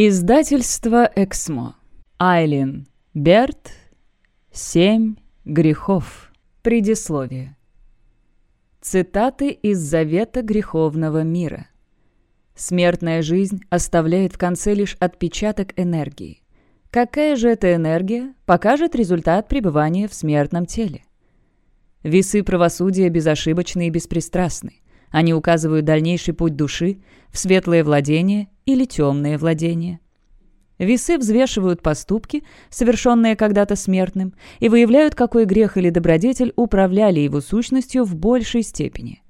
Издательство «Эксмо». Айлин Берт. «Семь грехов». Предисловие. Цитаты из Завета греховного мира. Смертная жизнь оставляет в конце лишь отпечаток энергии. Какая же эта энергия, покажет результат пребывания в смертном теле. Весы правосудия безошибочны и беспристрастны. Они указывают дальнейший путь души в светлое владение или темное владение. Весы взвешивают поступки, совершенные когда-то смертным, и выявляют, какой грех или добродетель управляли его сущностью в большей степени.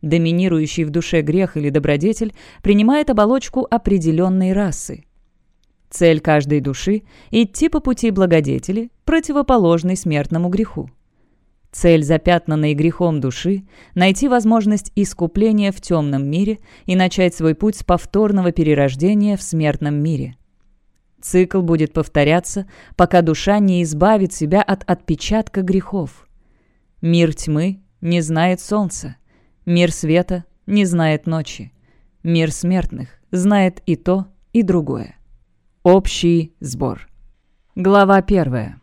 Доминирующий в душе грех или добродетель принимает оболочку определенной расы. Цель каждой души – идти по пути благодетели, противоположной смертному греху. Цель, запятнанной грехом души, найти возможность искупления в темном мире и начать свой путь с повторного перерождения в смертном мире. Цикл будет повторяться, пока душа не избавит себя от отпечатка грехов. Мир тьмы не знает солнца, мир света не знает ночи, мир смертных знает и то, и другое. Общий сбор. Глава первая.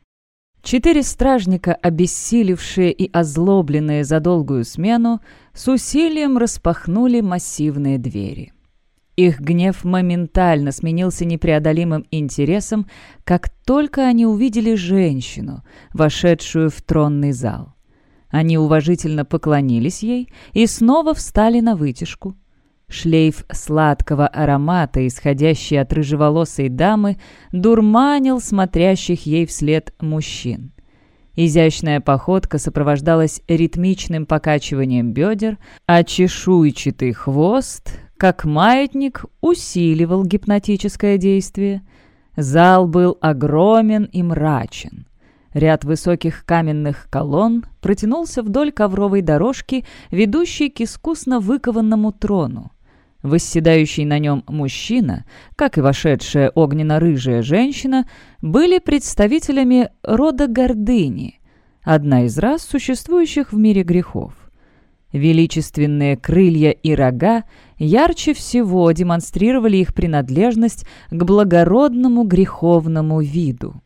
Четыре стражника, обессилевшие и озлобленные за долгую смену, с усилием распахнули массивные двери. Их гнев моментально сменился непреодолимым интересом, как только они увидели женщину, вошедшую в тронный зал. Они уважительно поклонились ей и снова встали на вытяжку. Шлейф сладкого аромата, исходящий от рыжеволосой дамы, дурманил смотрящих ей вслед мужчин. Изящная походка сопровождалась ритмичным покачиванием бедер, а чешуйчатый хвост, как маятник, усиливал гипнотическое действие. Зал был огромен и мрачен. Ряд высоких каменных колонн протянулся вдоль ковровой дорожки, ведущей к искусно выкованному трону. Восседающий на нем мужчина, как и вошедшая огненно-рыжая женщина, были представителями рода гордыни, одна из рас, существующих в мире грехов. Величественные крылья и рога ярче всего демонстрировали их принадлежность к благородному греховному виду.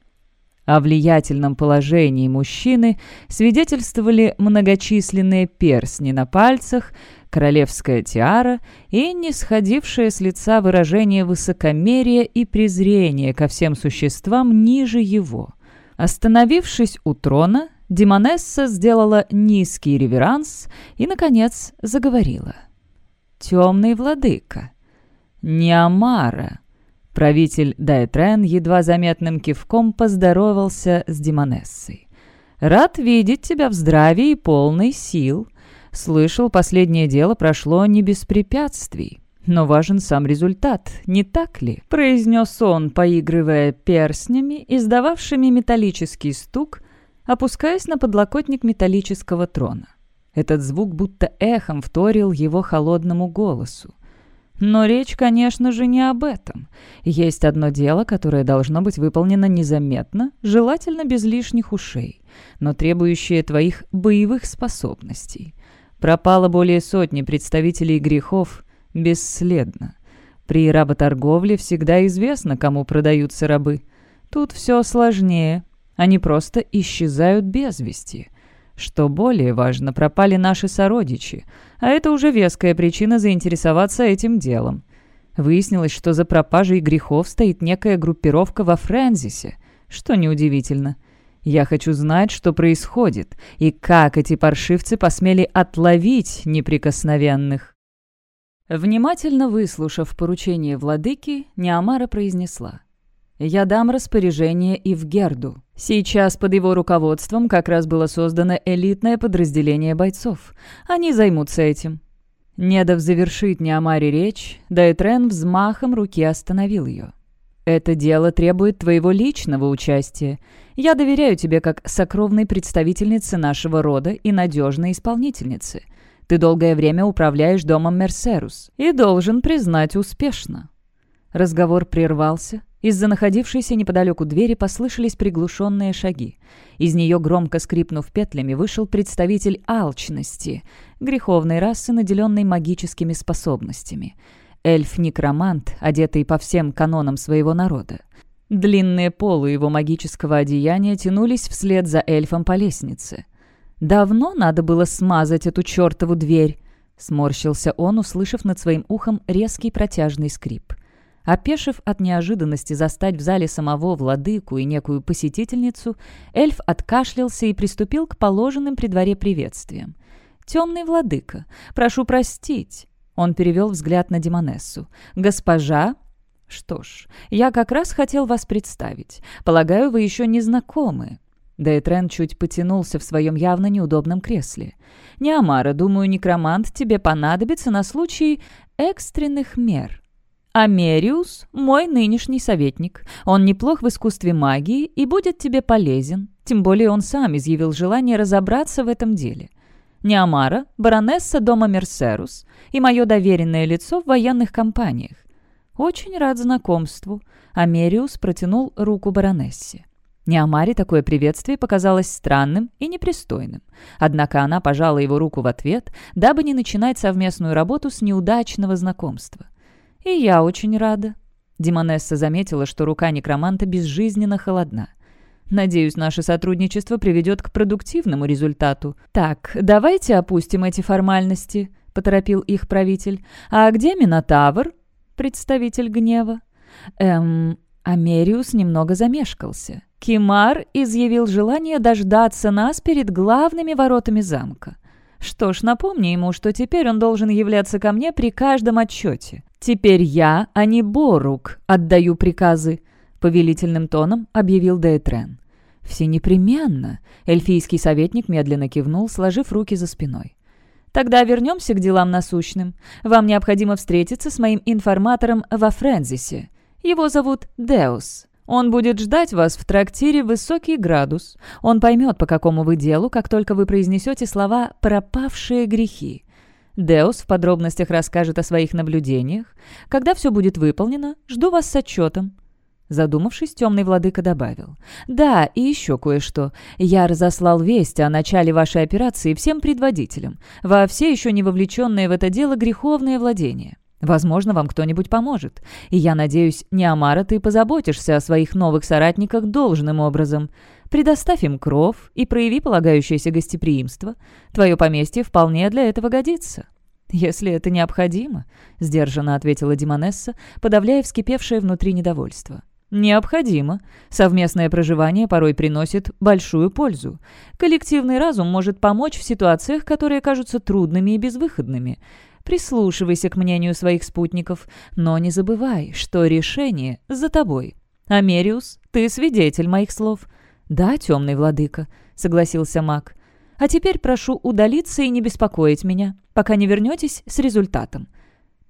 О влиятельном положении мужчины свидетельствовали многочисленные перстни на пальцах, королевская тиара и не сходившее с лица выражение высокомерия и презрения ко всем существам ниже его. Остановившись у трона, Демонесса сделала низкий реверанс и, наконец, заговорила. «Темный владыка, Неамара». Правитель Дайтрен едва заметным кивком поздоровался с Демонессой. «Рад видеть тебя в здравии и полной сил. Слышал, последнее дело прошло не без препятствий. Но важен сам результат, не так ли?» — произнес он, поигрывая перстнями, издававшими металлический стук, опускаясь на подлокотник металлического трона. Этот звук будто эхом вторил его холодному голосу. Но речь, конечно же, не об этом. Есть одно дело, которое должно быть выполнено незаметно, желательно без лишних ушей, но требующее твоих боевых способностей. Пропало более сотни представителей грехов бесследно. При работорговле всегда известно, кому продаются рабы. Тут все сложнее. Они просто исчезают без вести. Что более важно, пропали наши сородичи, а это уже веская причина заинтересоваться этим делом. Выяснилось, что за пропажей грехов стоит некая группировка во Фрэнзисе, что неудивительно – я хочу знать, что происходит, и как эти паршивцы посмели отловить неприкосновенных». Внимательно выслушав поручение владыки, Неамара произнесла. «Я дам распоряжение и в Герду. Сейчас под его руководством как раз было создано элитное подразделение бойцов. Они займутся этим». Не дав завершить Неамаре речь, Дайтрен взмахом руки остановил ее. «Это дело требует твоего личного участия. Я доверяю тебе как сокровной представительнице нашего рода и надежной исполнительнице. Ты долгое время управляешь домом Мерсерус и должен признать успешно». Разговор прервался. Из-за находившейся неподалеку двери послышались приглушенные шаги. Из нее, громко скрипнув петлями, вышел представитель алчности, греховной расы, наделенной магическими способностями – эльф-некромант, одетый по всем канонам своего народа. Длинные полы его магического одеяния тянулись вслед за эльфом по лестнице. «Давно надо было смазать эту чертову дверь», — сморщился он, услышав над своим ухом резкий протяжный скрип. Опешив от неожиданности застать в зале самого владыку и некую посетительницу, эльф откашлялся и приступил к положенным при дворе приветствиям. «Темный владыка, прошу простить». Он перевел взгляд на Демонессу. «Госпожа?» «Что ж, я как раз хотел вас представить. Полагаю, вы еще не знакомы». Дейтрен чуть потянулся в своем явно неудобном кресле. «Неамара, думаю, некромант тебе понадобится на случай экстренных мер». Америус – мой нынешний советник. Он неплох в искусстве магии и будет тебе полезен. Тем более он сам изъявил желание разобраться в этом деле. Неамара – баронесса дома Мерсерус и мое доверенное лицо в военных компаниях. Очень рад знакомству. Америус протянул руку баронессе. Неамаре такое приветствие показалось странным и непристойным. Однако она пожала его руку в ответ, дабы не начинать совместную работу с неудачного знакомства. «И я очень рада». Димонесса заметила, что рука некроманта безжизненно холодна. «Надеюсь, наше сотрудничество приведет к продуктивному результату. Так, давайте опустим эти формальности», — поторопил их правитель. «А где Минотавр?» Представитель гнева. Эм, Америус немного замешкался. Кимар изъявил желание дождаться нас перед главными воротами замка. Что ж, напомни ему, что теперь он должен являться ко мне при каждом отчете. Теперь я, а не Борук, отдаю приказы», — повелительным тоном объявил Дейтрен. «Все непременно», — эльфийский советник медленно кивнул, сложив руки за спиной. «Тогда вернемся к делам насущным. Вам необходимо встретиться с моим информатором во Френзисе. Его зовут Деус. Он будет ждать вас в трактире «Высокий градус». Он поймет, по какому вы делу, как только вы произнесете слова «пропавшие грехи». Деус в подробностях расскажет о своих наблюдениях. Когда все будет выполнено, жду вас с отчетом». Задумавшись, темный владыка добавил. «Да, и еще кое-что. Я разослал весть о начале вашей операции всем предводителям, во все еще не вовлеченные в это дело греховные владения. Возможно, вам кто-нибудь поможет. И я надеюсь, Неамара, ты позаботишься о своих новых соратниках должным образом. Предоставь им кров и прояви полагающееся гостеприимство. Твое поместье вполне для этого годится». «Если это необходимо», — сдержанно ответила Димонесса, подавляя вскипевшее внутри недовольство. «Необходимо. Совместное проживание порой приносит большую пользу. Коллективный разум может помочь в ситуациях, которые кажутся трудными и безвыходными. Прислушивайся к мнению своих спутников, но не забывай, что решение за тобой. Америус, ты свидетель моих слов». «Да, темный владыка», — согласился маг. «А теперь прошу удалиться и не беспокоить меня, пока не вернетесь с результатом».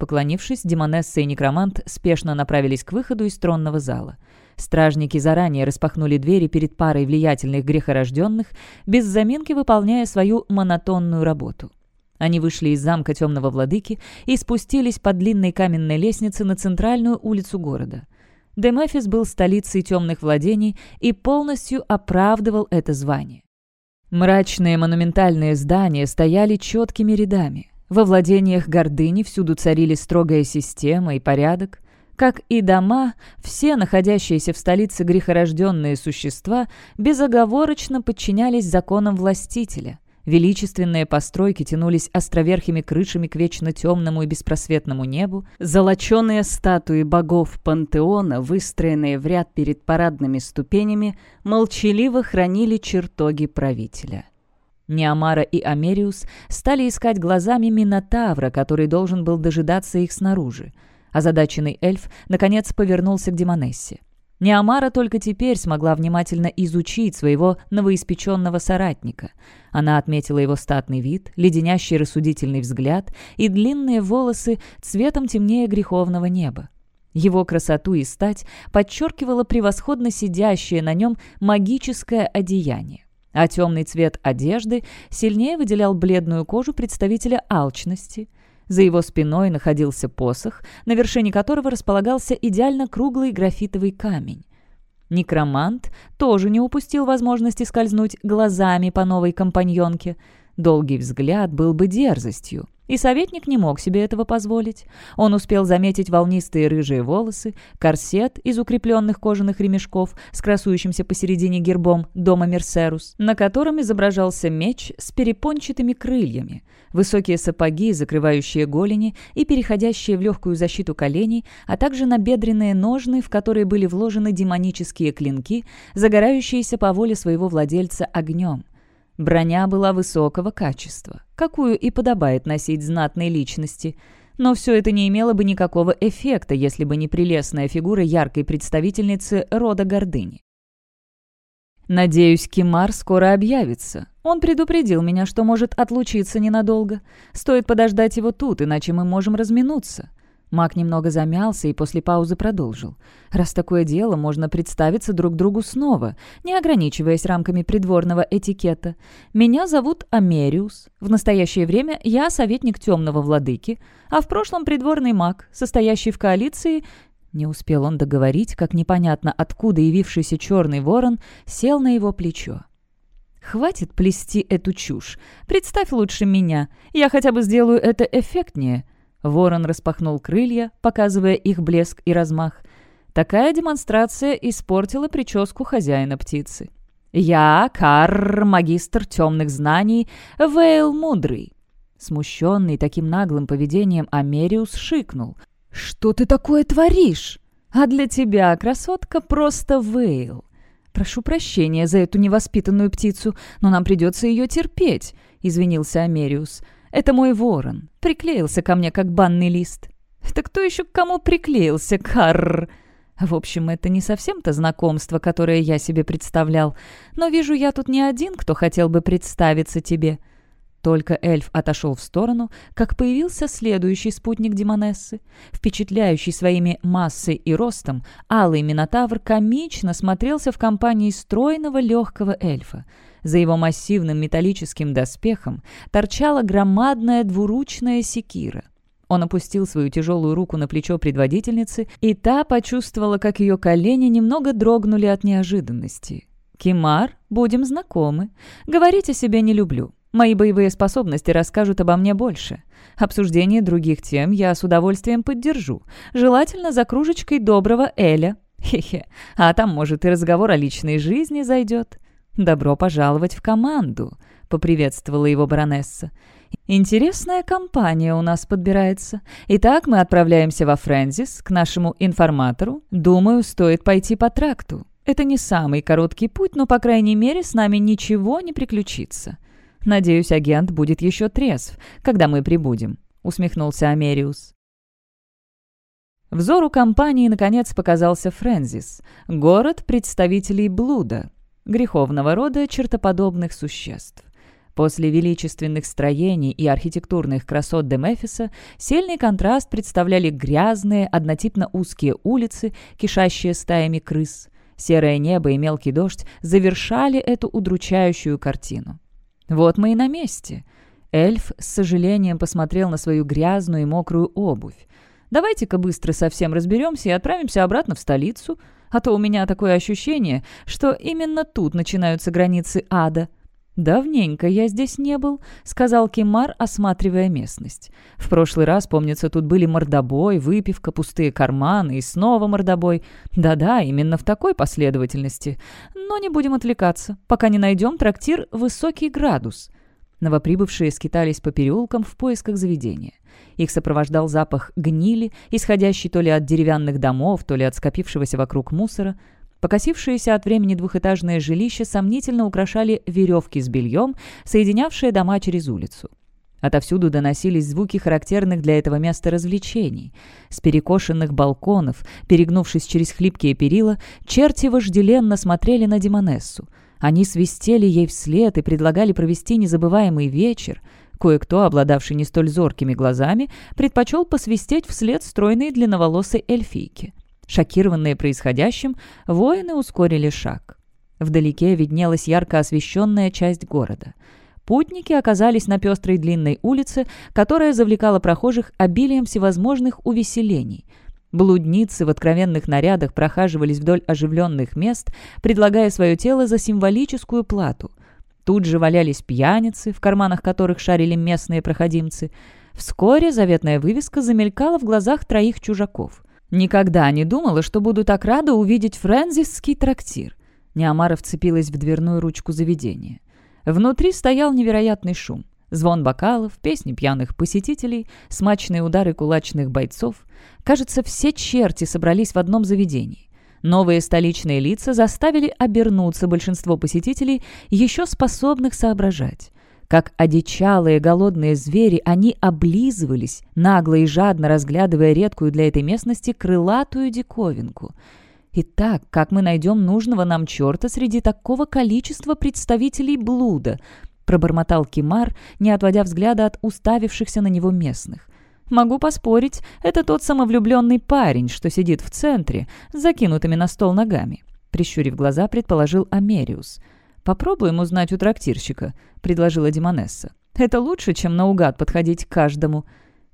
Поклонившись, Демонесса и Некромант спешно направились к выходу из тронного зала. Стражники заранее распахнули двери перед парой влиятельных грехорожденных, без заминки выполняя свою монотонную работу. Они вышли из замка темного владыки и спустились по длинной каменной лестнице на центральную улицу города. Демефис был столицей темных владений и полностью оправдывал это звание. Мрачные монументальные здания стояли четкими рядами. Во владениях гордыни всюду царили строгая система и порядок. Как и дома, все находящиеся в столице грехорожденные существа безоговорочно подчинялись законам властителя – Величественные постройки тянулись островерхими крышами к вечно темному и беспросветному небу. Золоченые статуи богов пантеона, выстроенные в ряд перед парадными ступенями, молчаливо хранили чертоги правителя. Неамара и Америус стали искать глазами Минотавра, который должен был дожидаться их снаружи. Озадаченный эльф, наконец, повернулся к Демонессе. Неамара только теперь смогла внимательно изучить своего новоиспеченного соратника. Она отметила его статный вид, леденящий рассудительный взгляд и длинные волосы цветом темнее греховного неба. Его красоту и стать подчеркивало превосходно сидящее на нем магическое одеяние. А темный цвет одежды сильнее выделял бледную кожу представителя алчности – за его спиной находился посох, на вершине которого располагался идеально круглый графитовый камень. Некромант тоже не упустил возможности скользнуть глазами по новой компаньонке. Долгий взгляд был бы дерзостью. И советник не мог себе этого позволить. Он успел заметить волнистые рыжие волосы, корсет из укрепленных кожаных ремешков с красующимся посередине гербом дома Мерсерус, на котором изображался меч с перепончатыми крыльями, высокие сапоги, закрывающие голени и переходящие в легкую защиту коленей, а также набедренные ножны, в которые были вложены демонические клинки, загорающиеся по воле своего владельца огнем. Броня была высокого качества, какую и подобает носить знатной личности. Но все это не имело бы никакого эффекта, если бы не прелестная фигура яркой представительницы рода гордыни. Надеюсь, Кимар скоро объявится. Он предупредил меня, что может отлучиться ненадолго. Стоит подождать его тут, иначе мы можем разминуться. Маг немного замялся и после паузы продолжил. «Раз такое дело, можно представиться друг другу снова, не ограничиваясь рамками придворного этикета. Меня зовут Америус. В настоящее время я советник темного владыки, а в прошлом придворный маг, состоящий в коалиции...» Не успел он договорить, как непонятно откуда явившийся черный ворон сел на его плечо. «Хватит плести эту чушь. Представь лучше меня. Я хотя бы сделаю это эффектнее», Ворон распахнул крылья, показывая их блеск и размах. Такая демонстрация испортила прическу хозяина птицы. «Я, Карр, магистр темных знаний, Вейл Мудрый». Смущенный таким наглым поведением, Америус шикнул. «Что ты такое творишь? А для тебя, красотка, просто Вейл. Прошу прощения за эту невоспитанную птицу, но нам придется ее терпеть», — извинился Америус. «Америус». Это мой ворон. Приклеился ко мне, как банный лист. Так кто еще к кому приклеился, карр? В общем, это не совсем-то знакомство, которое я себе представлял. Но вижу я тут не один, кто хотел бы представиться тебе. Только эльф отошел в сторону, как появился следующий спутник Демонессы. Впечатляющий своими массой и ростом, алый Минотавр комично смотрелся в компании стройного легкого эльфа. За его массивным металлическим доспехом торчала громадная двуручная секира. Он опустил свою тяжелую руку на плечо предводительницы, и та почувствовала, как ее колени немного дрогнули от неожиданности. «Кимар, будем знакомы. Говорить о себе не люблю. Мои боевые способности расскажут обо мне больше. Обсуждение других тем я с удовольствием поддержу. Желательно за кружечкой доброго Эля. Хе-хе. А там, может, и разговор о личной жизни зайдет. «Добро пожаловать в команду», — поприветствовала его баронесса. «Интересная компания у нас подбирается. Итак, мы отправляемся во Фрэнзис, к нашему информатору. Думаю, стоит пойти по тракту. Это не самый короткий путь, но, по крайней мере, с нами ничего не приключится. Надеюсь, агент будет еще трезв, когда мы прибудем», — усмехнулся Америус. Взору компании, наконец, показался Фрэнзис, город представителей блуда, греховного рода чертоподобных существ. После величественных строений и архитектурных красот Демефиса сильный контраст представляли грязные, однотипно узкие улицы, кишащие стаями крыс. Серое небо и мелкий дождь завершали эту удручающую картину. «Вот мы и на месте». Эльф с сожалением посмотрел на свою грязную и мокрую обувь. «Давайте-ка быстро совсем разберемся и отправимся обратно в столицу», а то у меня такое ощущение, что именно тут начинаются границы ада». «Давненько я здесь не был», — сказал Кимар, осматривая местность. «В прошлый раз, помнится, тут были мордобой, выпивка, пустые карманы и снова мордобой. Да-да, именно в такой последовательности. Но не будем отвлекаться, пока не найдем трактир «Высокий градус». Новоприбывшие скитались по переулкам в поисках заведения. Их сопровождал запах гнили, исходящий то ли от деревянных домов, то ли от скопившегося вокруг мусора. Покосившиеся от времени двухэтажные жилища сомнительно украшали веревки с бельем, соединявшие дома через улицу. Отовсюду доносились звуки характерных для этого места развлечений. С перекошенных балконов, перегнувшись через хлипкие перила, черти вожделенно смотрели на Демонессу. Они свистели ей вслед и предлагали провести незабываемый вечер. Кое-кто, обладавший не столь зоркими глазами, предпочел посвистеть вслед стройной длинноволосой эльфийке. Шокированные происходящим, воины ускорили шаг. Вдалеке виднелась ярко освещенная часть города. Путники оказались на пестрой длинной улице, которая завлекала прохожих обилием всевозможных увеселений – Блудницы в откровенных нарядах прохаживались вдоль оживленных мест, предлагая свое тело за символическую плату. Тут же валялись пьяницы, в карманах которых шарили местные проходимцы. Вскоре заветная вывеска замелькала в глазах троих чужаков. Никогда не думала, что буду так рада увидеть фрэнзисский трактир. Неомара вцепилась в дверную ручку заведения. Внутри стоял невероятный шум. Звон бокалов, песни пьяных посетителей, смачные удары кулачных бойцов. Кажется, все черти собрались в одном заведении. Новые столичные лица заставили обернуться большинство посетителей, еще способных соображать. Как одичалые голодные звери, они облизывались, нагло и жадно разглядывая редкую для этой местности крылатую диковинку. Итак, как мы найдем нужного нам черта среди такого количества представителей блуда — пробормотал Кимар, не отводя взгляда от уставившихся на него местных. «Могу поспорить, это тот самовлюбленный парень, что сидит в центре, с закинутыми на стол ногами», — прищурив глаза, предположил Америус. «Попробуем узнать у трактирщика», — предложила Димонесса. «Это лучше, чем наугад подходить к каждому».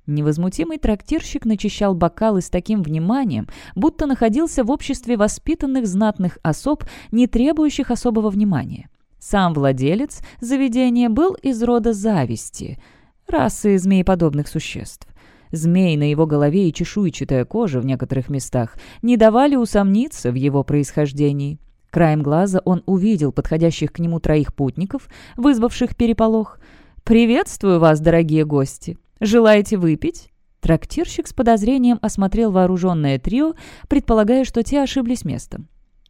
Невозмутимый трактирщик начищал бокалы с таким вниманием, будто находился в обществе воспитанных знатных особ, не требующих особого внимания. Сам владелец заведения был из рода зависти, расы змееподобных существ. Змей на его голове и чешуйчатая кожа в некоторых местах не давали усомниться в его происхождении. Краем глаза он увидел подходящих к нему троих путников, вызвавших переполох. «Приветствую вас, дорогие гости! Желаете выпить?» Трактирщик с подозрением осмотрел вооруженное трио, предполагая, что те ошиблись местом.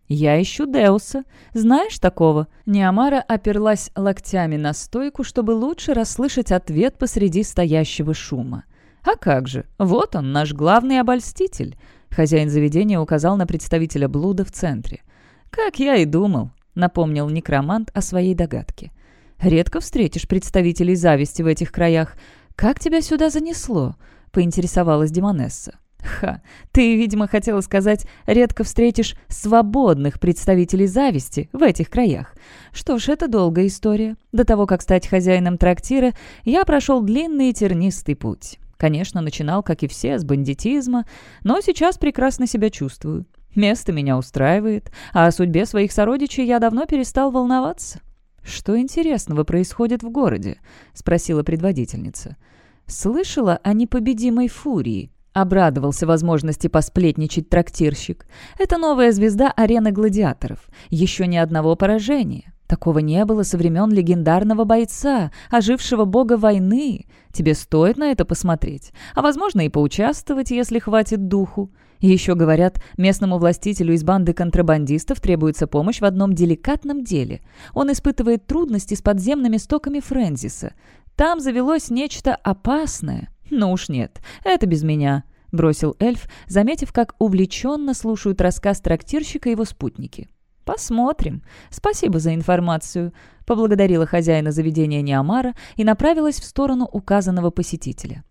«Я ищу Деуса. Знаешь такого?» Неамара оперлась локтями на стойку, чтобы лучше расслышать ответ посреди стоящего шума. «А как же? Вот он, наш главный обольститель!» Хозяин заведения указал на представителя блуда в центре. «Как я и думал», — напомнил некромант о своей догадке. «Редко встретишь представителей зависти в этих краях. Как тебя сюда занесло?» — поинтересовалась Демонесса. Ха, ты, видимо, хотела сказать, редко встретишь свободных представителей зависти в этих краях. Что ж, это долгая история. До того, как стать хозяином трактира, я прошел длинный и тернистый путь. Конечно, начинал, как и все, с бандитизма, но сейчас прекрасно себя чувствую. Место меня устраивает, а о судьбе своих сородичей я давно перестал волноваться. «Что интересного происходит в городе?» — спросила предводительница. «Слышала о непобедимой фурии», Обрадовался возможности посплетничать трактирщик. Это новая звезда арены гладиаторов. Еще ни одного поражения. Такого не было со времен легендарного бойца, ожившего бога войны. Тебе стоит на это посмотреть, а, возможно, и поучаствовать, если хватит духу. Еще говорят, местному властителю из банды контрабандистов требуется помощь в одном деликатном деле. Он испытывает трудности с подземными стоками Фрэнсиса. Там завелось нечто опасное. «Ну уж нет, это без меня», — бросил эльф, заметив, как увлеченно слушают рассказ трактирщика его спутники. «Посмотрим. Спасибо за информацию», — поблагодарила хозяина заведения Неомара и направилась в сторону указанного посетителя.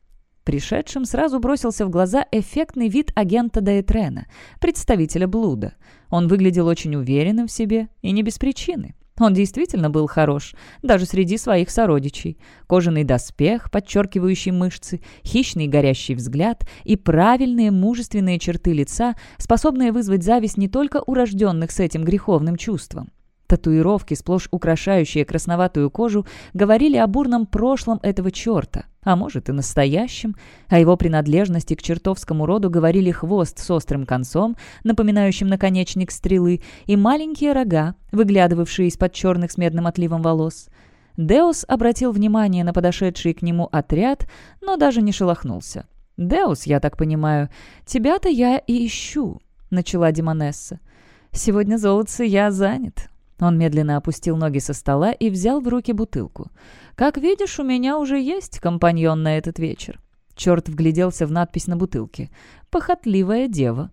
Пришедшим сразу бросился в глаза эффектный вид агента Деэтрена, представителя блуда. Он выглядел очень уверенным в себе и не без причины. Он действительно был хорош, даже среди своих сородичей. Кожаный доспех, подчеркивающий мышцы, хищный горящий взгляд и правильные мужественные черты лица, способные вызвать зависть не только у рожденных с этим греховным чувством. Татуировки, сплошь украшающие красноватую кожу, говорили о бурном прошлом этого черта, а может и настоящем. О его принадлежности к чертовскому роду говорили хвост с острым концом, напоминающим наконечник стрелы, и маленькие рога, выглядывавшие из-под черных с медным отливом волос. Деус обратил внимание на подошедший к нему отряд, но даже не шелохнулся. «Деус, я так понимаю, тебя-то я и ищу», — начала Димонесса. «Сегодня, золотце, я занят», он медленно опустил ноги со стола и взял в руки бутылку. «Как видишь, у меня уже есть компаньон на этот вечер». Черт вгляделся в надпись на бутылке. «Похотливая дева».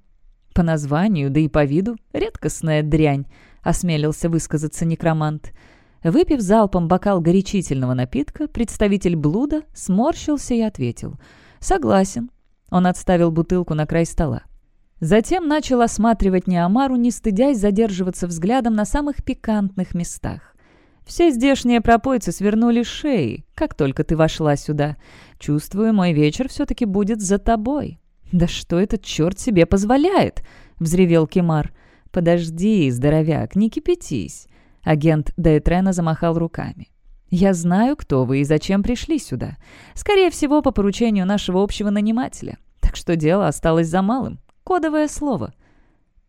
«По названию, да и по виду, редкостная дрянь», — осмелился высказаться некромант. Выпив залпом бокал горячительного напитка, представитель блуда сморщился и ответил. «Согласен». Он отставил бутылку на край стола. Затем начал осматривать Неомару, не стыдясь задерживаться взглядом на самых пикантных местах. «Все здешние пропойцы свернули шеи, как только ты вошла сюда. Чувствую, мой вечер все-таки будет за тобой». «Да что этот черт себе позволяет?» — взревел Кемар. «Подожди, здоровяк, не кипятись». Агент Дейтрена замахал руками. Я знаю, кто вы и зачем пришли сюда. Скорее всего, по поручению нашего общего нанимателя. Так что дело осталось за малым. Кодовое слово.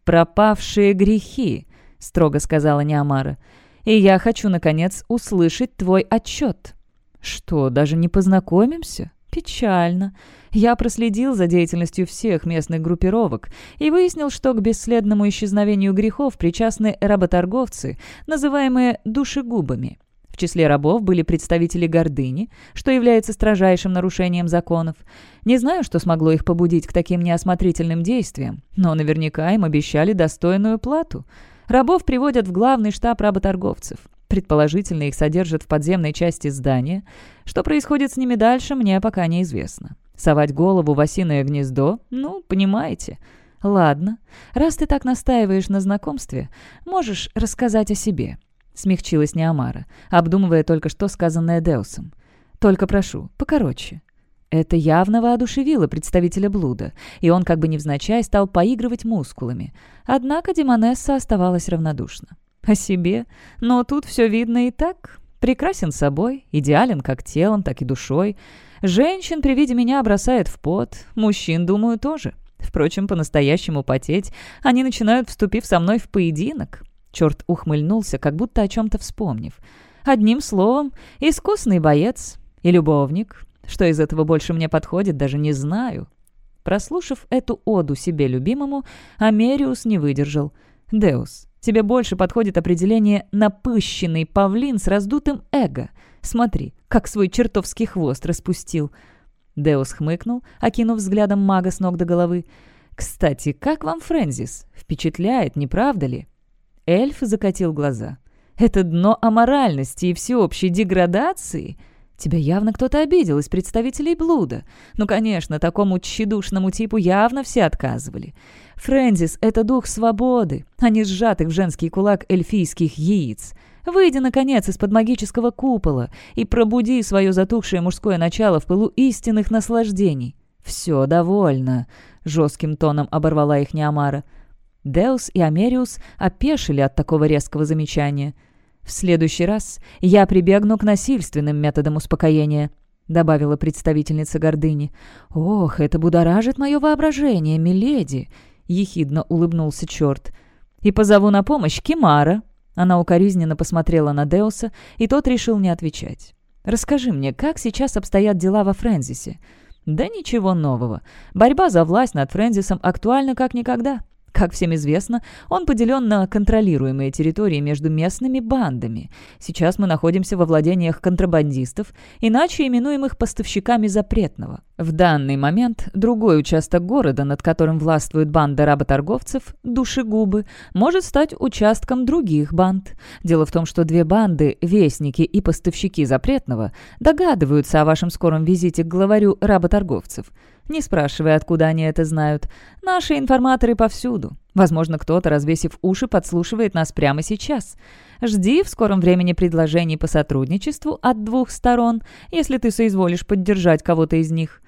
«Пропавшие грехи», — строго сказала Неамара. «И я хочу, наконец, услышать твой отчет». «Что, даже не познакомимся?» «Печально. Я проследил за деятельностью всех местных группировок и выяснил, что к бесследному исчезновению грехов причастны работорговцы, называемые душегубами. В числе рабов были представители гордыни, что является строжайшим нарушением законов. Не знаю, что смогло их побудить к таким неосмотрительным действиям, но наверняка им обещали достойную плату. Рабов приводят в главный штаб работорговцев. Предположительно, их содержат в подземной части здания. Что происходит с ними дальше, мне пока неизвестно. Совать голову в осиное гнездо? Ну, понимаете. Ладно, раз ты так настаиваешь на знакомстве, можешь рассказать о себе. Смягчилась Неамара, обдумывая только что сказанное Деусом. «Только прошу, покороче». Это явно воодушевило представителя блуда, и он как бы невзначай стал поигрывать мускулами. Однако Демонесса оставалась равнодушна. О себе? Но тут все видно и так. Прекрасен собой, идеален как телом, так и душой. Женщин при виде меня бросает в пот, мужчин, думаю, тоже. Впрочем, по-настоящему потеть они начинают, вступив со мной в поединок. Черт ухмыльнулся, как будто о чем-то вспомнив. Одним словом, искусный боец и любовник. Что из этого больше мне подходит, даже не знаю. Прослушав эту оду себе любимому, Америус не выдержал. «Деус, Тебе больше подходит определение «напыщенный павлин с раздутым эго». Смотри, как свой чертовский хвост распустил». Деус хмыкнул, окинув взглядом мага с ног до головы. «Кстати, как вам Фрэнзис? Впечатляет, не правда ли?» Эльф закатил глаза. «Это дно аморальности и всеобщей деградации?» Тебя явно кто-то обидел из представителей блуда. Ну, конечно, такому тщедушному типу явно все отказывали. Фрэнсис — это дух свободы, а не сжатых в женский кулак эльфийских яиц. Выйди, наконец, из-под магического купола и пробуди свое затухшее мужское начало в пылу истинных наслаждений. «Все, довольно», — жестким тоном оборвала их Неамара. Деус и Америус опешили от такого резкого замечания — «В следующий раз я прибегну к насильственным методам успокоения», — добавила представительница гордыни. «Ох, это будоражит мое воображение, миледи!» — ехидно улыбнулся черт. «И позову на помощь Кимара». Она укоризненно посмотрела на Деуса, и тот решил не отвечать. «Расскажи мне, как сейчас обстоят дела во Фрэнзисе?» «Да ничего нового. Борьба за власть над Фрэнзисом актуальна как никогда. Как всем известно, он поделен на контролируемые территории между местными бандами. Сейчас мы находимся во владениях контрабандистов, иначе именуемых поставщиками запретного. В данный момент другой участок города, над которым властвует банда работорговцев, душегубы, может стать участком других банд. Дело в том, что две банды, вестники и поставщики запретного, догадываются о вашем скором визите к главарю работорговцев – не спрашивай, откуда они это знают. Наши информаторы повсюду. Возможно, кто-то, развесив уши, подслушивает нас прямо сейчас. Жди в скором времени предложений по сотрудничеству от двух сторон, если ты соизволишь поддержать кого-то из них.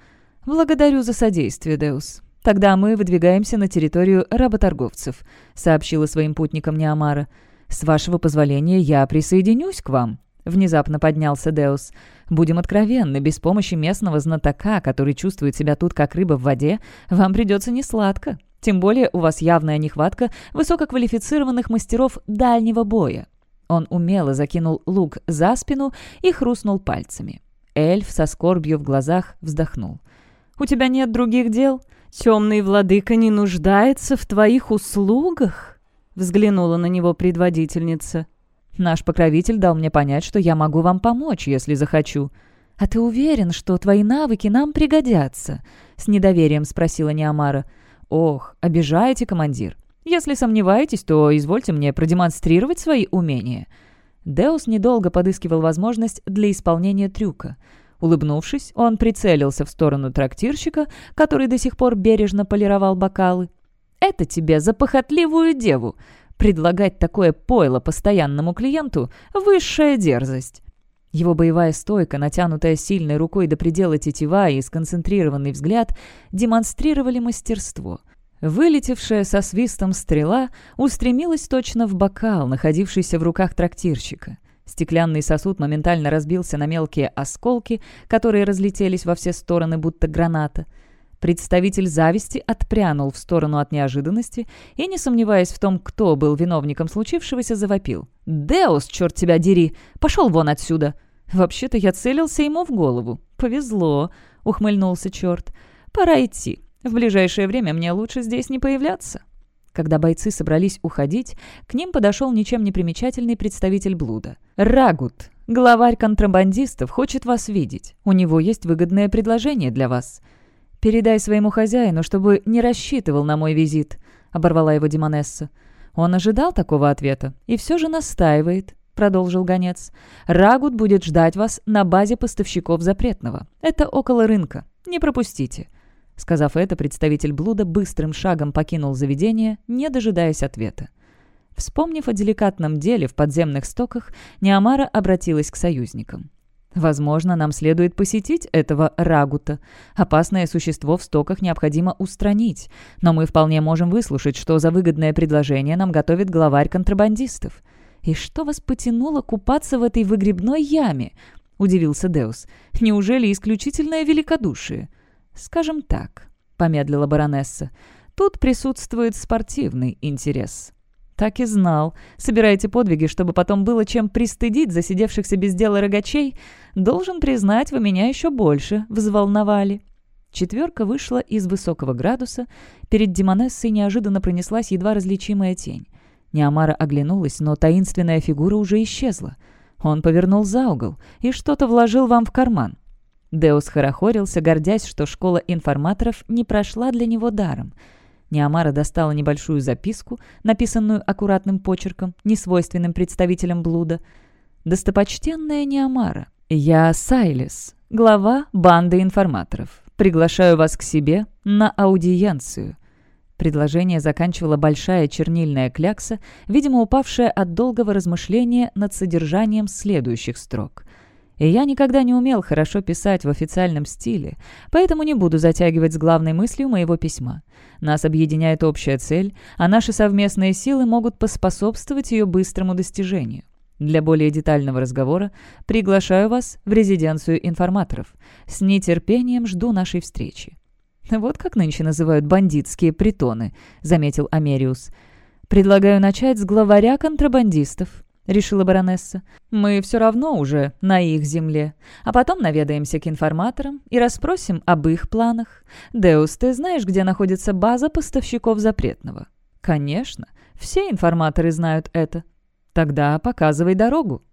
Благодарю за содействие, Деус. Тогда мы выдвигаемся на территорию работорговцев», — сообщила своим путникам Неамара. «С вашего позволения я присоединюсь к вам». Внезапно поднялся Деус. «Будем откровенны, без помощи местного знатока, который чувствует себя тут как рыба в воде, вам придется несладко. Тем более у вас явная нехватка высококвалифицированных мастеров дальнего боя». Он умело закинул лук за спину и хрустнул пальцами. Эльф со скорбью в глазах вздохнул. «У тебя нет других дел? Темный владыка не нуждается в твоих услугах?» Взглянула на него предводительница. Наш покровитель дал мне понять, что я могу вам помочь, если захочу». «А ты уверен, что твои навыки нам пригодятся?» — с недоверием спросила Неамара. «Ох, обижаете, командир. Если сомневаетесь, то извольте мне продемонстрировать свои умения». Деус недолго подыскивал возможность для исполнения трюка. Улыбнувшись, он прицелился в сторону трактирщика, который до сих пор бережно полировал бокалы. «Это тебе за похотливую деву!» Предлагать такое пойло постоянному клиенту – высшая дерзость. Его боевая стойка, натянутая сильной рукой до предела тетива и сконцентрированный взгляд демонстрировали мастерство. Вылетевшая со свистом стрела устремилась точно в бокал, находившийся в руках трактирщика. Стеклянный сосуд моментально разбился на мелкие осколки, которые разлетелись во все стороны, будто граната. Представитель зависти отпрянул в сторону от неожиданности и, не сомневаясь в том, кто был виновником случившегося, завопил. «Деус, черт тебя дери! Пошел вон отсюда!» «Вообще-то я целился ему в голову. Повезло!» — ухмыльнулся черт. «Пора идти. В ближайшее время мне лучше здесь не появляться». Когда бойцы собрались уходить, к ним подошел ничем не примечательный представитель блуда. «Рагут, главарь контрабандистов, хочет вас видеть. У него есть выгодное предложение для вас». «Передай своему хозяину, чтобы не рассчитывал на мой визит», — оборвала его Демонесса. Он ожидал такого ответа и все же настаивает, — продолжил гонец. «Рагут будет ждать вас на базе поставщиков запретного. Это около рынка. Не пропустите». Сказав это, представитель блуда быстрым шагом покинул заведение, не дожидаясь ответа. Вспомнив о деликатном деле в подземных стоках, Неамара обратилась к союзникам. Возможно, нам следует посетить этого рагута. Опасное существо в стоках необходимо устранить, но мы вполне можем выслушать, что за выгодное предложение нам готовит главарь контрабандистов. «И что вас потянуло купаться в этой выгребной яме?» — удивился Деус. «Неужели исключительное великодушие?» «Скажем так», — помедлила баронесса, — «тут присутствует спортивный интерес». «Так и знал. Собираете подвиги, чтобы потом было чем пристыдить засидевшихся без дела рогачей? Должен признать, вы меня еще больше взволновали». Четверка вышла из высокого градуса. Перед Демонессой неожиданно пронеслась едва различимая тень. Неамара оглянулась, но таинственная фигура уже исчезла. Он повернул за угол и что-то вложил вам в карман. Деус хорохорился, гордясь, что школа информаторов не прошла для него даром — Неамара достала небольшую записку, написанную аккуратным почерком, несвойственным представителям блуда. «Достопочтенная Неамара, я Сайлис, глава банды информаторов. Приглашаю вас к себе на аудиенцию». Предложение заканчивала большая чернильная клякса, видимо, упавшая от долгого размышления над содержанием следующих строк. И я никогда не умел хорошо писать в официальном стиле, поэтому не буду затягивать с главной мыслью моего письма. Нас объединяет общая цель, а наши совместные силы могут поспособствовать ее быстрому достижению. Для более детального разговора приглашаю вас в резиденцию информаторов. С нетерпением жду нашей встречи. «Вот как нынче называют бандитские притоны», — заметил Америус. «Предлагаю начать с главаря контрабандистов», — решила баронесса. «Мы все равно уже на их земле. А потом наведаемся к информаторам и расспросим об их планах. Деус, ты знаешь, где находится база поставщиков запретного?» «Конечно. Все информаторы знают это». «Тогда показывай дорогу».